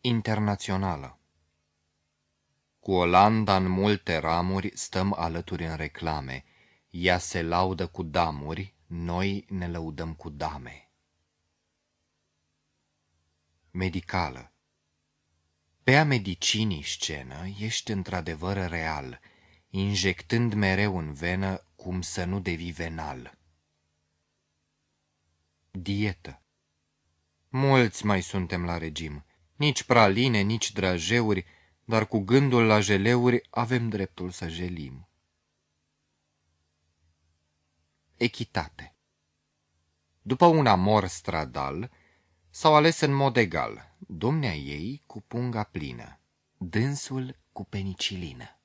Internațională Cu Olanda în multe ramuri stăm alături în reclame. Ea se laudă cu damuri, noi ne lăudăm cu dame. Medicală Pe a medicinii scenă ești într-adevăr real, injectând mereu în venă cum să nu devii venal. Dietă Mulți mai suntem la regim, nici praline, nici drajeuri, dar cu gândul la jeleuri avem dreptul să jelim. Echitate După un amor stradal, s-au ales în mod egal, domnea ei cu punga plină, dânsul cu penicilină.